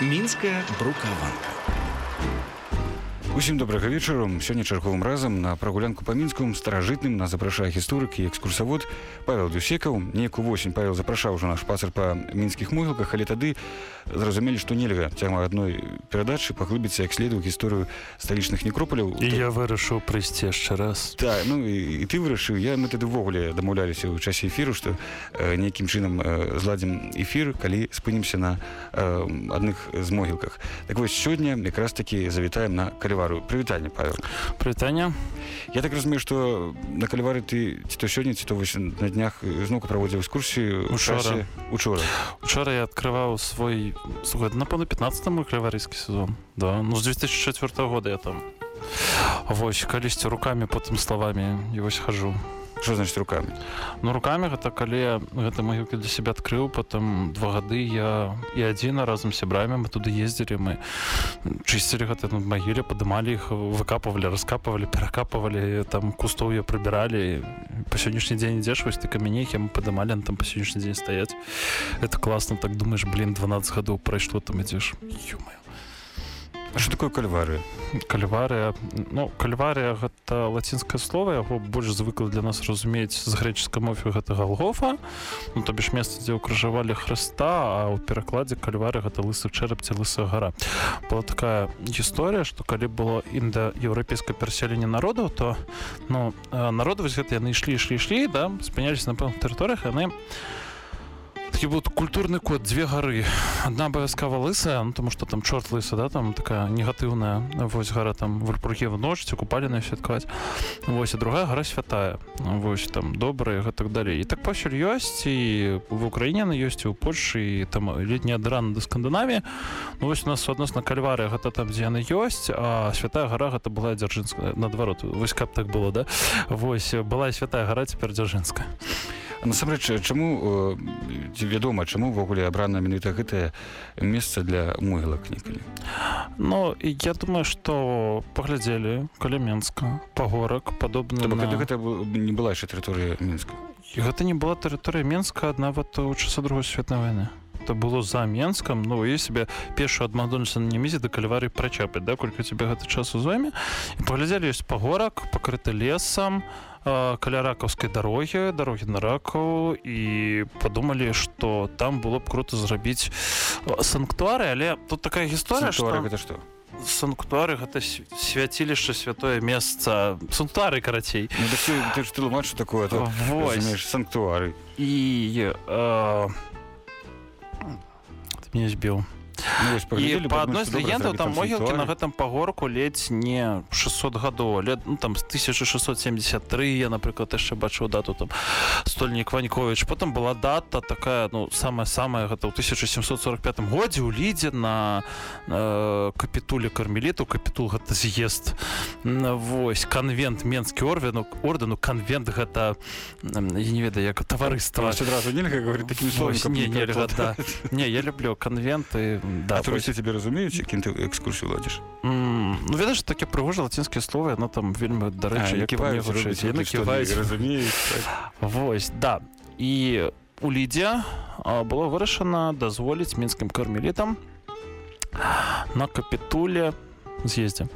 мінская брукаванка Усім добрага вечару. Сёння чарговым разам на прагулянку па мінскум старажытным нас запрашае гісторык і экскурсавод павел дусекаў. Неяк увосень павел запрашаў ужо наш пасар па мінскіх могілках але тады зразумелі што нельга цягма адной перадачы паглыбіцца як следу гісторыю сталічных некропаляў і я вырашыў прыйсці яшчэ раз. Так ну і, і ты вырашыў. Я мы тады ўвогуле дамаўляліся ў часе эфіру што э, нейкім чынам э, зладзім эфір калі спынімся на э, адных з могілках. Так вось сёння якраз такі завітаем на каліва калівару прывітанне павел. Прывітання я так разумею што на калівары ты ці то сёння ці то вось на днях зноўку праводзіў экскурсію учора. учора. Учора я открываў свой напэўна 15 каліварыйскі сезон. Да ну з 2004 года я там. Вось калісьці руками потым словамі і вось хожу что значит руками? Ну руками гэта калі гэта могілкі для себя адкрыў потым два гады я і адзіна разам сябрамі мы туды ездзілі мы чысцілі гэта на магіле падымалі іх выкапывалі раскапывалі перакапывалі там кустоўе прыбіралі. Па сённяшні дзень ідзеш вось ты камянейкі мы падымалі там па сённяшні дзень стаяць. Это класна так думаешь блин 12 гадоў прайшло там ідзеш. Ё-моё что такое кальварыя кальварыя ну кальварыя гэта лацінскае слово яго больш звыкла для нас разумець з грэчаскай мове гэта галгофа. Ну то бишь месца дзе ўкрыжавалі хрыста а ў перакладзе кальвары гэта лысы чэрапце лысая гора была такая гісторыя што калі было індаеўрапейскае перасяленне народаў то ну народы вось гэта яны ішлі ішлі ішлі да спыняліся на пэўных тэрыторыях яны такі вот культурны код дзве гары одна абавязкова лысая ну тому что там чорт лыса да там такая негатыўная вось гора там вальпурге в ночь купалі на святкаваць вось і другая гора святая. Вось там добрая так далей і так пасюль ёсць і в украіне на ёсць у Польшы там летняя драна да скандынаві ну, вось у нас адносна кальвары гэта там дзе яны ёсць а святая гора гэта была дзяржынская наадварот вось каб так было да? Вось была святая гора цяпер дзяржынская насамрэч чаму ці вядома чаму ўвогуле абрана менавіта гэтае месца для могілак некалі Ну я думаю што паглядзелі каля менска пагорак падобна на... гэта не была яшчэ тэрыторыя мінска гэта не была тэрыторыя менска нават у часу другой светнай войны было за менскам ну і себе пешу ад мадонса на немезе да калівары прачапаць да колькі тебе гэты час у зойме і паглядзелі ёсць пагорак пакрыты лесам а каля ракаўскай дарогі дарогі на ракаў і падумалі што там было б круто зрабіць санктуары але тут такая гісторыя што гэта што санктуары гэта свяцілішча святое месца санктуары карацей ну, ты ж тлумач такое санктуары і э, мне збіў Ну, і па адной з легендаў там могілкі на гэтым пагорку ледзь не 600 гадоў але ну, там з 1673 я напрыклад яшчэ бачыў дату там стольнік ванькович. Потым была дата такая ну самая самая гэта ў 1745 годзе ў лідзе на э, капітуле кармеліту капітул гэта з'езд. Восьось канвент менскі орвену ордэну канвент гэта я не ведаю як таварыства адразу нельга говорить таким не, не, не я люблю канвенты да, туристы тебе разумеюць якім ты экскурсію ладзіш mm, ну ведаеш таке прыгожа лацінскія словы яно там вельмі дарэчы разумеюць Вось да. І у лідзе было вырашана дазволіць мінскім кармелітам на капітуле з'ездзе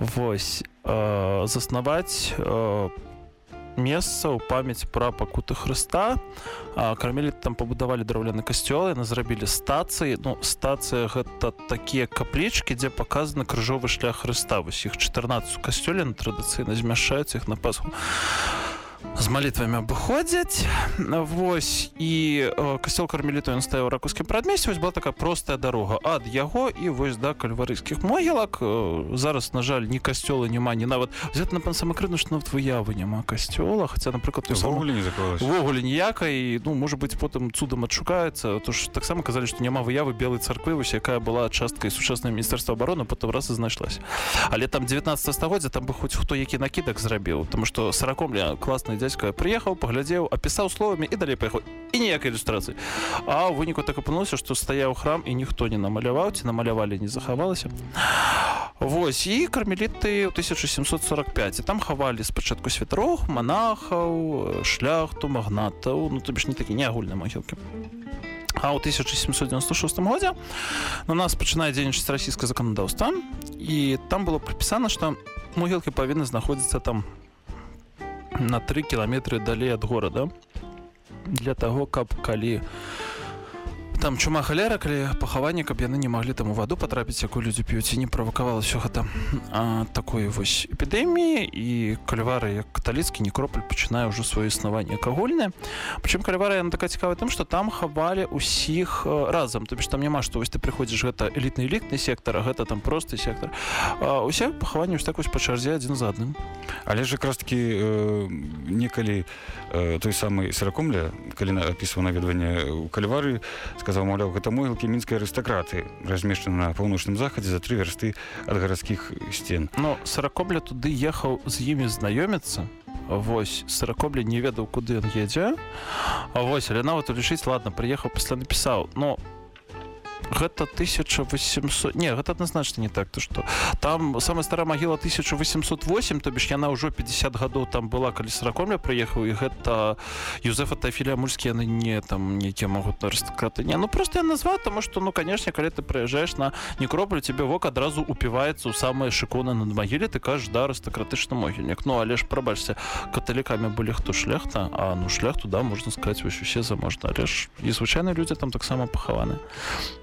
Вось э, заснаваць по э, месца ў памяць пра пакуты Хрыста кармелі там пабудавалі драўляны касцёл яны зрабілі стацыі ну стацыя гэта такія каплічкі дзе паказаны крыжовы шлях Хрыста вось іх 14 касцёлен традыцыйна змяшаюць іх на пасху а з малітвамі абыходзяць восьось і касцёл кармеліту ён стаяў ракускім прадмесце вось была такая простая дарога ад яго і вось да кальварыйскіх могілак. Зараз на жаль ні касцёла няма не нават взят на пан самакрыну што нават выявы няма касцёла хаця напрыклад увогуле не увогуле ніякай ну можа быть потым цудам адшукаецца то ж таксама казалі што няма выявы белой царквы вось якая была часткай сучаснай міністэрства обороны потым раз і знайшлася але там 19 стагоддзя там бы хоць хто які накідак зрабіў тому что саракомля класна класны дзядзька прыехаў паглядзеў апісаў словамі і далей паехаў і ніякай ілюстрацыі а ў выніку так апынулася што стаяў храм і ніхто не намаляваў ці намалявалі не захавалася Вось і кармеліты ў 1745 і там хавалі спачатку святроў манахаў шляхту магнатаў ну то бишь не такі не агульныя магілкі А ў 1796 годзе на нас пачынае дзейнічаць расійскае заканадаўства і там было прапісана што могілкі павінны знаходзіцца там на 3 кіламетры далей ад горада для таго каб калі у там чума халера калі пахаванне каб яны не маглі там у ваду патрапіць якую людзі п'юць і не правакавала все гэта. А, такой вось эпідэміі і калівары як каталіцкі некропаль пачынае ўжо сваё існаванне кагольнае прычым калівара яна такая цікавая тым што там хавалі усіх разам. То там няма што вось ты прыходзіш гэта элітны элітны сектар а гэта там просты сектар. Усе пахаванне ж так вось па чарзе адзін за адным. Але ж якраз таки э, некалі э, той самы сыракомля калі напісаў наведванне у кальвары сказал сказаў маўляў гэта могілкі мінскай арыстакраты размешчаны на паўночным захадзе за тры вярсты ад гарадскіх сцен. Но сорокобля туды ехаў з імі знаёміцца. Вось сорокобля не ведаў куды ён едзе. А вось але нават улічыць ладно прыехаў пасля напісаў. Но гэта 1800 не гэта адназначна не так то что там самая старая магіла 1808 то бишь яна ўжо 50 гадоў там была калі сорокомля прыехаў і гэта юзефа тафіля мужскі яны не там нейкія могуць арыстакраты не ну просто я назвал тому что ну конечно калі ты прыязджаешь на некроплю тебе вок адразу упіваецца у самыя шыконы над магіле ты кажаш да арыстакратычны могільнік. Ну але ж прабачся каталікамі былі хто шляхта а ну шлях туда можна сказать вось усе заможна. Але ж і звычайна людзі там таксама пахаваны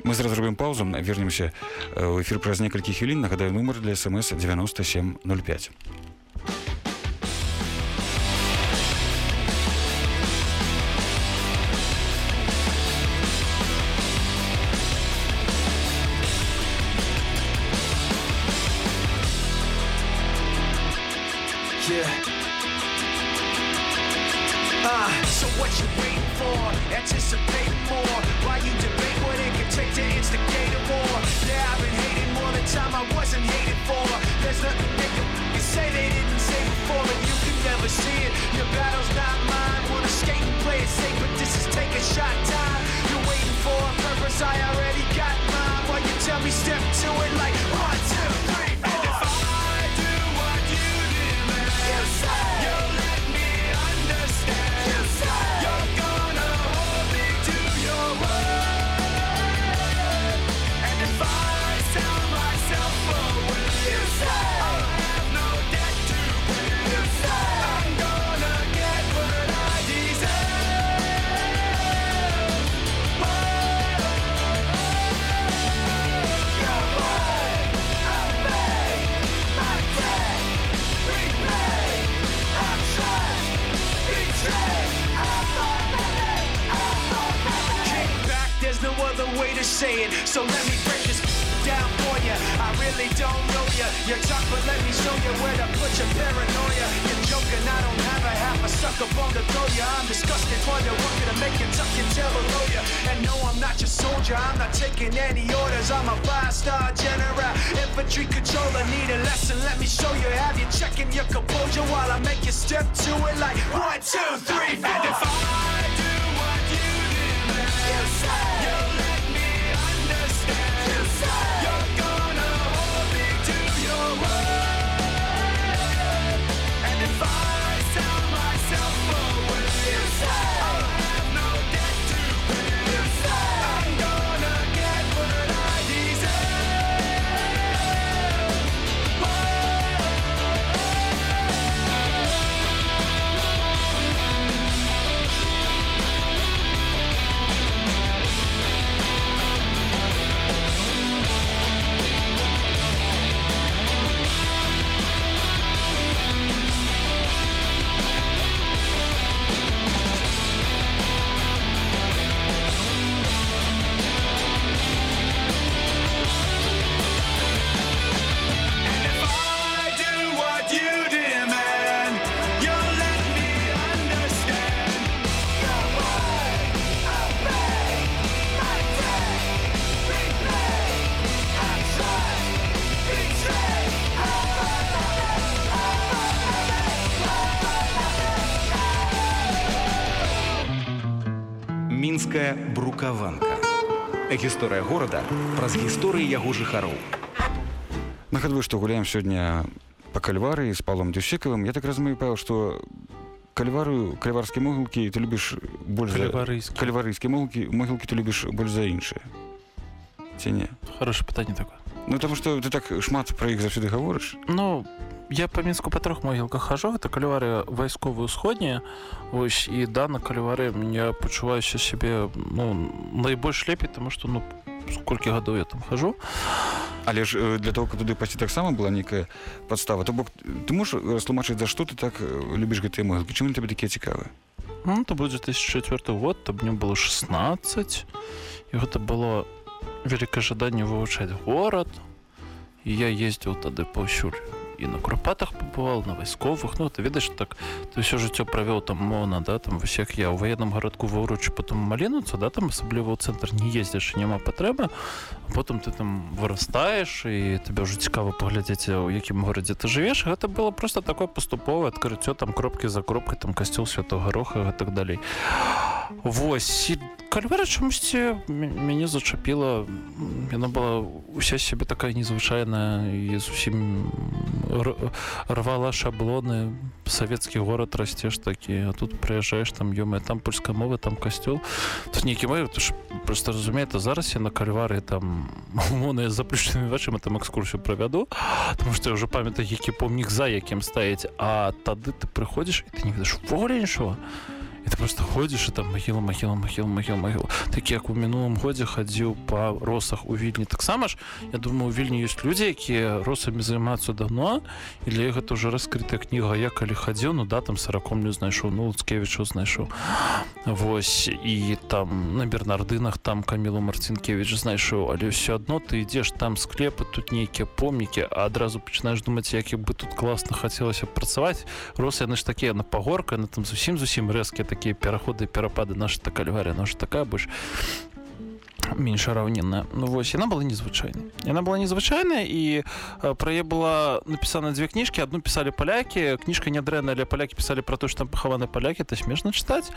мы зараз зробім паузу вернемся ў эфір праз некалькі хвілін нагадаю нумар для смс 9705 to throw you. I'm disgusted, wonder what to make you tuck your tail below you. And no, I'm not your soldier. I'm not taking any orders. I'm a five-star general, infantry controller. Need a lesson? Let me show you. Have you checking your composure while I make you step to it like one, two, three, four. And if I брукаванка. Гісторыя горада праз гісторыі яго жыхароў. Нагадваю, што гуляем сёння па кальвары з палом дюсекавым я так разумею павел што кальвару кальварскія могілкі ты любіш больш за- кальварыйскія могілкі могілкі ты любіш больш за іншыя ці не Хорошее питание такое. Ну таму што ты так шмат пра іх заўсёды гаворыш Ну, я по Мінску па трох могілках хожу, это калівари вайскові ўсходнія. Ось, і да, на калівари я почуваюся себе ну, найбольш лепей, тому що ну, скільки гадоў я там хожу. але ж э, для того каб туды пайсці таксама была нейкая падстава то бок ты можаш растлумачыць за што ты так э, любіш гэтыя могілкі чым табе такія цікавыя Ну, это будет 2004 год, то мне было 16. И это было великое желание вывучать город. И я ездил тогда повсюль. И на Курпатах побывал, на войсковых. Ну, ты видишь, так, ты все життя провел там мона, да, там всех я у военном городку выручу, потом малинуться, да, там особливо в центр не ездишь, і нема потреби. А потім ти там виростаєш, і тобі вже цікаво поглядіти, у якому городі ти живеш. І це було просто таке поступове відкриття, там кропки за кропкою, там костюл Святого Гороха і так далі. Вось, і Кальвера чомусь мяне зачапіла. Яна была уся сябе такая незвычайная і зусім рвала шаблоны. Савецкі горад расцеш такі, а тут прыязджаеш там ёмая, там польская мова, там касцёл. Тут нейкі ж просто разумееце, зараз я на кальвары там умоўна з заплюшчанымі вачыма там экскурсію правяду, Таму што я ўжо памятаю, які помнік за якім стаіць, а тады ты прыходзіш і ты не ведаеш вогуле нічога. І ты просто ходзіш і там магіла магіла магіла магіла магіла такі як у мінулым годзе хадзіў па росах у вільні таксама ж я думаю у вільні ёсць людзі якія росамі займаюцца давно і для гэта ўжо раскрытая кніга я калі хадзіў ну да там саракомлю знайшоў ну луцкевічу знайшоў Вось і там на бернардынах там камілу марцінкевич знайшоў але ўсё адно ты ідзеш там склепы тут нейкія помнікі а адразу пачынаеш думаць як бы тут класна хацелася працаваць рос яны ж такія на пагорка на там зусім зусім рэзкія такія пераходы перапады наша та кальвария наша такая больш менш раўнінная ну вось яна была незвычайнай яна была незвычайная і э, пра яе была напісана дзве кніжкі одну пісалі палякі кніжка нядрэнная але палякі пісалі пра то што там пахаваны палякі это смешна чытаць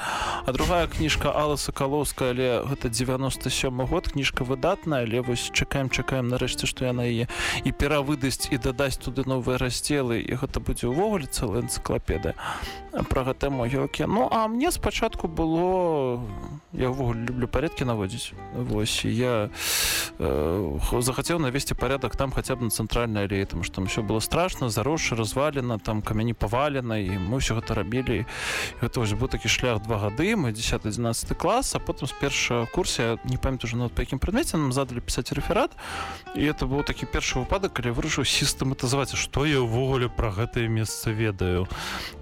а другая кніжка Алла сакалоўская але гэта 97 год. Кніжка выдатная. Але вось чакаем чакаем нарэшце што яна яе і перавыдасць і дадасць туды новыя раздзелы і гэта будзе ўвогуле цэлая энцыклапедыя пра гэтыя могілкі. Ну а мне спачатку было я ўвогуле люблю парядкі наводзіць вось я э, захацеў навесці парядак там хаця б на цэнтральнай алеі там што там все было страшна заросша развалена там камяні павалена і мы ўсё гэта рабілі гэта вось быў такі шлях два гады мы 10-11 клас а потым з першага курсе не памятаю уже нават па якім прадмеце нам задалі пісаць рэферат і это быў такі першы выпадак калі вырашыў сістэматызаваць што я ўвогуле пра гэтае месца ведаю.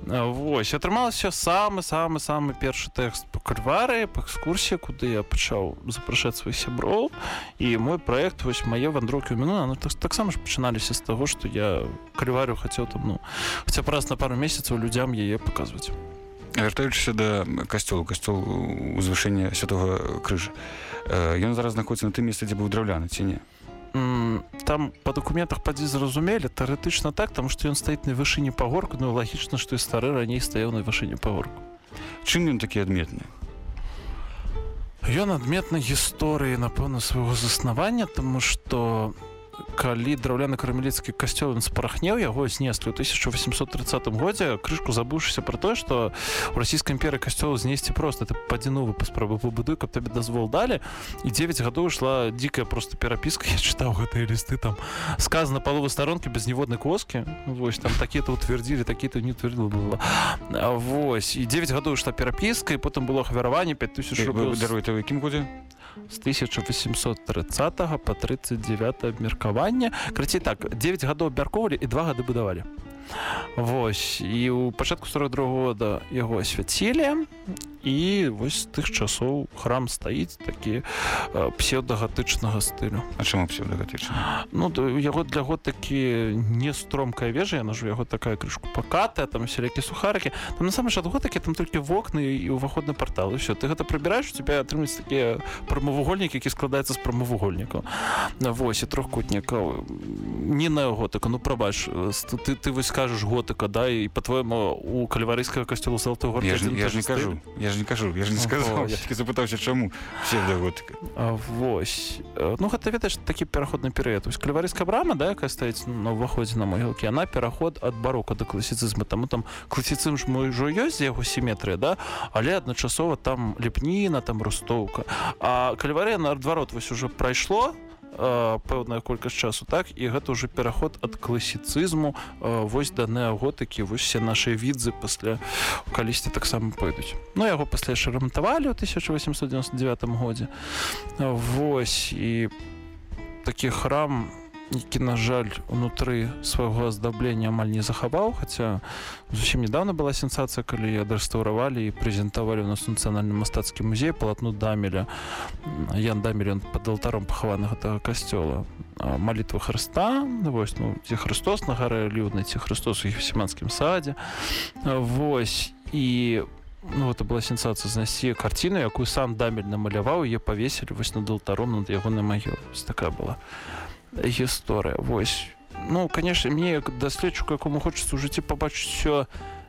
Вось атрымалася самы самы самы першы тэкст по кальвары па экскурсіі куды я пачаў запрашаць сваіх сяброў і мой проект вось мае вандроўкі ў мінула ну, так, таксама ж пачыналіся з таго што я кальварю хацеў там ну хаця б раз на пару месяцаў людзям яе паказваць. Вяртаючыся да касцёлу касцёл узвышэння святого крыжа Э, ён зараз знаходіцца на тым месцы дзе быў драўляны ці не? М, там па дакументах падзі зразумелі тэарэтычна так там што ён стаіць на вышыні пагорку ну лагічна што і стары раней стаяў на вышыні пагорку. Чым ён такі адметны Ён адметны гісторыі напэўна свайго заснавання тому што калі драўляны карамеліцкі касцёл ён спарахнеў яго знеслі ў 1830 годзе крышку забыўшыся пра тое што у расійскай імперы касцёл знесці просто ты падзіновы паспрабы пабудуй каб табе дазвол далі. І 9 гадоў ішла дзікая просто перапіска я чытаў гэтыя лісты там сказана паловы старонкі без ніводнай коскі. Вось там такі-то утвердзілі такі-то не утвердзіла было вось і 9 гадоў ішла перапіска і потым было ахвяраванне 5000 рублёў з- даруй ты якім годзе з 1830 по 39 абмеркавання крыцей так 9 гадоў абмяркоўвалі і два гады будавалі. Вось і ў пачатку 42 года яго асвяцілі і вось з тых часоў храм стаіць такі э, псеўдагатычнага стылю. А чаму псевдагатычна Ну яго для год такі не стромкая вежа яна ж яго такая крышку пакатая там сялякі сухарыкі. Там насамрэч ад такі там толькі вокны і ўваходны партал і все ты гэта прыбіраеш у тебя атрымаць такія прамавугольнікі які складаецца з прамавугольнікаў на вось і трохкутнікаў не на готыка ну прабач ты ты вось скажаш готыка да і по-твойму у кальварыйскага касцёлу золотой гор я ж, я ж не кажу. Я я ж не кажу я ж не сказал запытаўся чаму псевдаготыка А, Вось. Э, ну гэта ведаеш такі пераходны перыяд вось калеварыская брама да якая стаіць на ўваходзе на могілкі она пераход ад барока да класіцызму таму там класіцызм ж мой ўжо ёсць яго сіметрыя да але адначасова там лепніна там рустоўка а калеварыя наадварот вось уже прайшло э, пэўная колькасць часу так? І гэта ўжо пераход ад класіцызму вось да неаготыкі вось все нашыя відзы пасля калісьці таксама пойдуць ну яго пасля яшчэ рамантавалі ў 1899 годзе Вось і такі храм які на жаль унутры свайго аздаблення амаль не захаваў хаця зусім недавно была сенсацыя калі адрэстаўравалі і прэзентавалі ў нас нацыянальны мастацкі музей палатну дамеля. Ян дамель ён пад алтаром пахаваны гэтага касцёла малітва Хрыста вось ну ці Христос на гары люднай ці Христос у гефсіманскім садзе вось і ну это была сенсацыя знайсці карціну якую сам дамель намаляваў яе павесілі вось над алтаром над ягонай магілы Вось такая была гісторыя вось. Ну конечно мне як даследчыку якому хочацца ў жыцці пабачыць все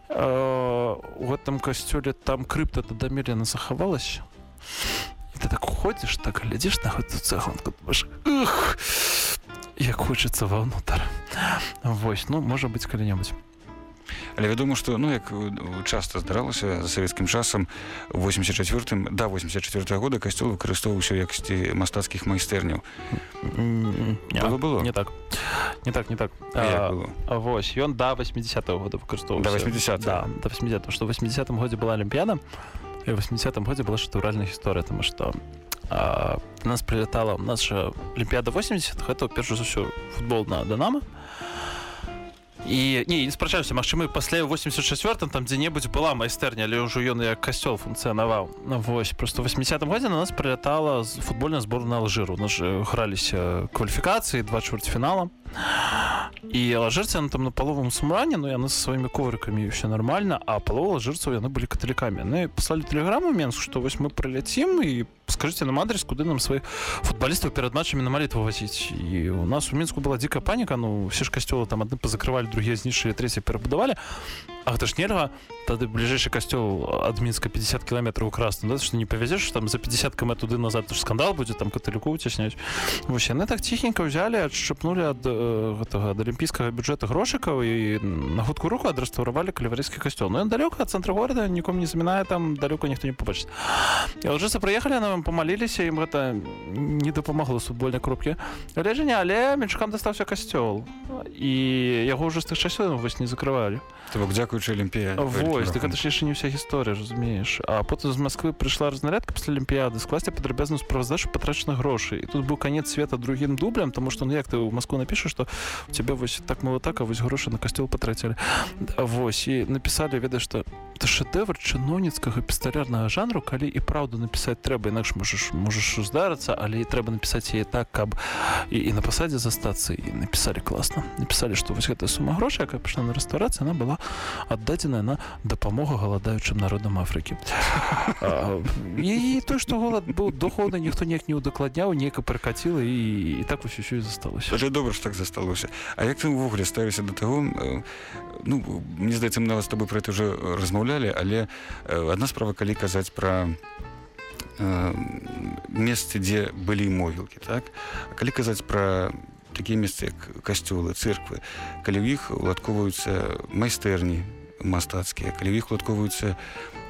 у гэтым касцёле там крыпта да дамелена захавалася ты так ходзіш так глядзіш на гэту «Ух, як хочацца ваўнутр вось. Ну можа быць калі-небудзь але вядома што ну як часта здаралася за савецкім часам 84 да 84 -го года касцёл выкарыстоўваўся якасці мастацкіх майстэрняў не, Было, было? не так не так не так А А? А вось ён да 80-го года выкарыстоўваўся Да 80-го? да, да 80 што ў 80 годзе была алімпіяда і ў 80 годзе была шатуральная гісторыя таму што а, нас прилетала наша алімпіяда 80 гэта перш за ўсё футбол на Данама і не не спрачаюся магчыма пасля 84 там дзе-небудзь была майстэрня але ўжо ён як касцёл функцыянаваў Ну, вось просто 80 годзе на нас прилетала з футбольная зборная алжыру нас граліся кваліфікацыі два чвэрцьфінала і алжырцы на там на паловым сумране ну яны са сваімі коврыкамі ўсё нормально. А палова алжырцаў яны былі каталікамі яны паслалі тэлеграму менск што вось мы прыляцім і скажитеце нам адрес куды нам сваіх футбалістаў перад матчамі на малітву вазіць і у нас у мінску была дзікая паніка ну все ж касцёлы там адны пазакрывалі другія знішылі трэці перабудавалі А гэта ж нельга тады бліжэйшы касцёл ад мінска 50 кіламетраў красна да, што не павязеш там за 50 км туды назад скандал будзе там каталіку уцясняць вось яны так ціхенька ўзялі адшчапнули ад э, гэтага ад алімпійскага бюджэта грошыкаў і на хутку руху адрэстаўравалі калеварыйскі касцёл Ну далёка ад цэнтра горада нікому не замінае там далёка ніхто не побачыць і лжыцы прыехалі нам памаліліся ім гэта не дапамагло футбольнай кропкі але ж не але менчкам дастаўся касцёл і яго ўжо з тых часоў вось не закрывалі То бок дзякуючы алімпія Вось, так гэта ж яшчэ не ўся гісторыя, разумееш. А потым з Масквы прыйшла разнарядка пасля алімпіяды скласці падрабязную справаздачу патрачаных грошай. І тут быў канец света другім дублем, таму што ну як ты ў Маску напішаш, што у цябе вось так мало так, а вось грошы на касцёл патрацілі. Вось і напісалі ведаеш, што это шэдэвр чыноўніцкага пісталярнага жанру, калі і праўду напісаць трэба, інакш можаш можаш здарыцца, але і трэба напісаць яе так, каб і, і на пасадзе застацца і напісалі класна. Напісалі, што вось гэтая сума грошай, якая пайшла на рэстаўрацыю, она была аддадзеная на дапамогу галадаючым народам Афрыкі. І той, што голад быў доходны, ніхто неяк не ўдакладняў, неяк пракаціла і, і так усё і засталося. Але добра ж так засталося А як ты ўвогуле ставіся да таго ну мне здаецца мы нават з тобой про это уже размаўлялі але адна справа калі казаць пра месцы дзе былі могілкі так А калі казаць пра такія месцы як касцёлы церквы калі ў іх уладковваюцца майстэрні мастацкія калі ў іх уладковваюцца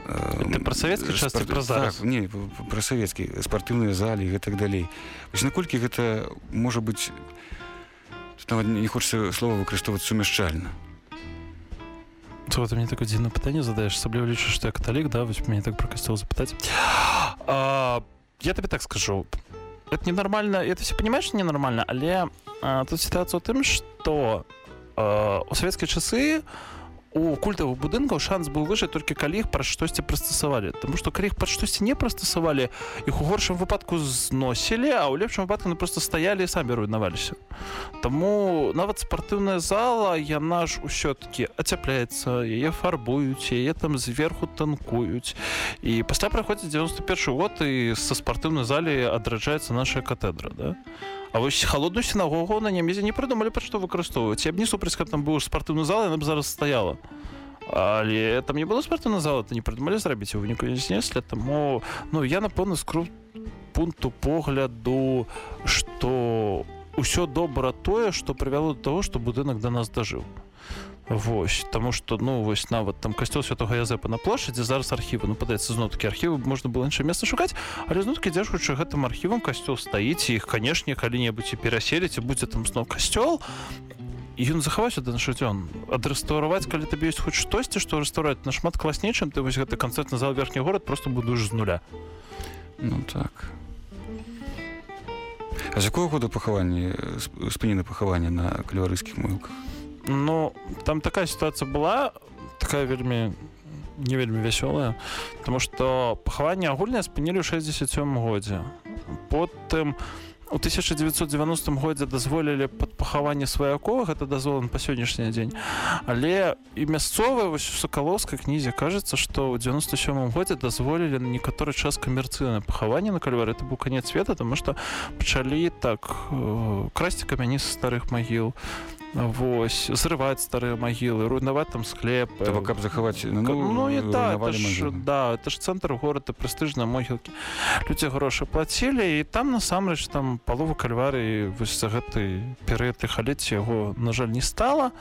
Ты пра савецкі час ці пра зараз? так, не пра савецкі спартыўныя залі гэтак далей вось наколькі гэта можа быць нават не хочацца слова выкарыстоўваць сумяшчальна Слухай, ты мне такое дзіўнае пытанне задаеш асабліва лічу што я каталік да вось мяне так пра касцёл запытаць а, я табе так скажу. Это ненормально это все понимаешь ненормально але тут сітуацыя ў тым што а, у савецкія часы у культавых будынкаў шанс быў выжыць толькі калі іх пра штосьці прыстасавалі Таму што калі іх пад штосьці не прыстасавалі іх у горшым выпадку зносілі а ў лепшым выпадку ну просто стаялі і самі руйнаваліся Таму нават спартыўная зала яна ж усё-таки ацяпляецца яе фарбуюць яе там зверху танкуюць. І пасля праходзіць 91 год і са спартыўнай залі адраджаецца наша катедра да? А вось холодную сінагогу на нямезе не прыдумалі пад што выкарыстоўваць я б не супраць каб там быў спартыўны зал яна б зараз стаяла але там не было спартыўна зала то не прыдумалі зрабіць у выніку не знеслі таму ну я напэўна скру пункту погляду что ўсё добра тое што прывяло до того што будынак да нас дажыў Вось таму што ну вось нават там касцёл святого язэпа на плошадзе зараз архівы ну падаецца зноў такі архівы можна было іншае месца шукаць але знуткі дзякуючы гэтым архівам касцёл стаіць іх канешне калі-небудзь і пераселіць і будзе там зноў касцёл ён захаваўся да наша дзён адрэстаўраваць калі табе ёсць хоць штосьці што рэстаўраць нашмат класней чым ты вось гэты канцэртны зал верхні горад просто будуеш з нуля Ну так. А з якого году пахаванні спыніны пахавання на кальварыйскіх могілках? Ну там такая сітуацыя была такая вельмі не вельмі вясёлая потому что пахаванне агульнае спынілі ў 67 годзе. Потым у 1990 годзе дазволілі пад пахаванне сваякова гэта дазволен па сённяшні дзень. Але і мясцовая вось у сакалоўскай кнізе кажется что ў 97 годзе дазволілі на некаторы час камерцыйнае пахаванне на кальвары. Это быў канец света тому что пачалі так э, красці камяні са старых магіл Вось зрываць старыя магілы руйнаваць там Трэба, каб захаваць ну, ну, ну і так руйнавалі это ж, да это ж цэнтр горада прэстыжныя могілкі. Людзі грошы плацілі і там насамрэч там палова кальвары вось за гэты перыяд тыхалетці яго на жаль не стала.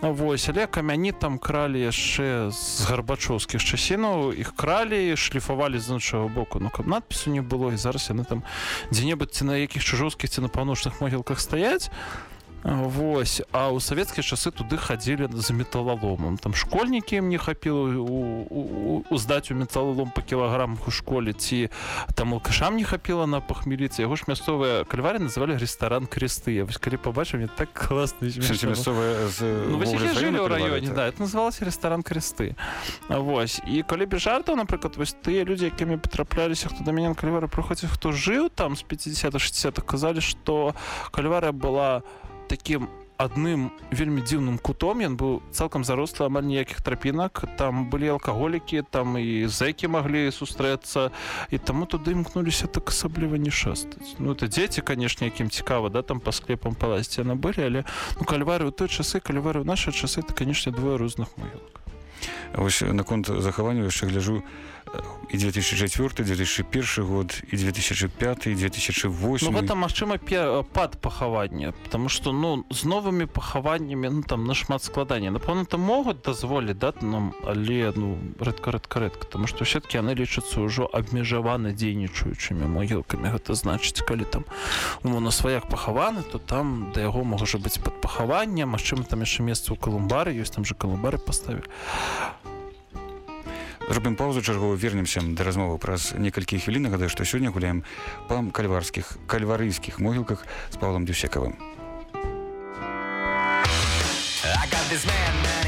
Вось але камяні там кралі яшчэ з гарбачоўскіх часінаў іх кралі шліфавалі з іншага боку. Ну каб надпісу не было і зараз яны там дзе-небудзь ці на якіх чужоўскіх ці на паўночных могілках стаяць Вось а ў савецкія часы туды хадзілі за металаломам. Там школьнікі ім не хапіла уздаць у металалом па кілаграмах у школе ці там алкашам не хапіла на пахмеліцы. Яго ж мясцовыя кальвары называлі рэстаран кресты. Я вось калі побачыў мне так класна мясцовая Ну, жылі ў раёне да это называлася рэстаран кресты. Вось і калі без жартаў напрыклад вось тыя людзі якімі патрапляліся хто да мяне на кальвары прыходзіць хто жыў там з 50 60 казалі што кальварыя была таким адным вельмі дзіўным кутом. Ён быў цалкам зарослы амаль ніякіх трапінак. Там былі алкаголікі там і зэкі маглі сустрэцца. І таму туды імкнуліся так асабліва не шастаць. Ну это дзеці канешне якім цікава да там па склепам палазці яны былі але ну кальвары ў той часы кальвары ў нашы часы это канешне двое розных могілак Вось наконт захавання яшчэ гляжу э, і 2004 2001 год і 2005 і 2008 Ну, гэта магчыма пе- пад пахавання потому что ну з новымі пахаваннямі ну там нашмат складання напэўна там могуць дазволіць да нам але ну рэдка рэдка рэдка тому что все-таки яны лічацца ўжо абмежаваны дзейнічаючымі могілкамі. Гэта значыць калі там ну, на сваях пахаваны то там да яго можа быць пад пахаванне Мачыма там яшчэ месца ў калумбары ёсць там же калумбары паставілі зробім паузу чарговую вернемся да размовы праз некалькі хвілін. Нагадаю што сёння гуляем па кальварскіх кальварыйскіх могілках з павлам дюсекавым I got this madman in